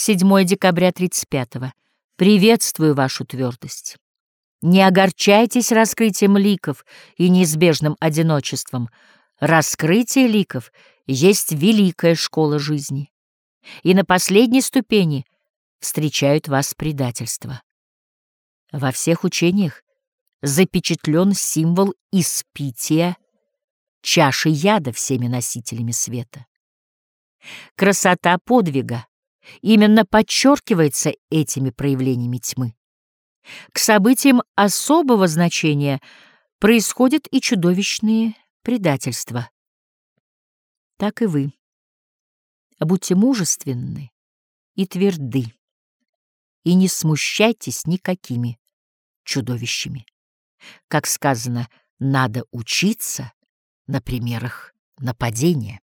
7 декабря 35 -го. Приветствую вашу твердость. Не огорчайтесь раскрытием ликов и неизбежным одиночеством. Раскрытие ликов есть великая школа жизни. И на последней ступени встречают вас предательства. Во всех учениях запечатлен символ испития чаши яда всеми носителями света. Красота подвига именно подчеркивается этими проявлениями тьмы. К событиям особого значения происходят и чудовищные предательства. Так и вы. Будьте мужественны и тверды, и не смущайтесь никакими чудовищами. Как сказано, надо учиться на примерах нападения.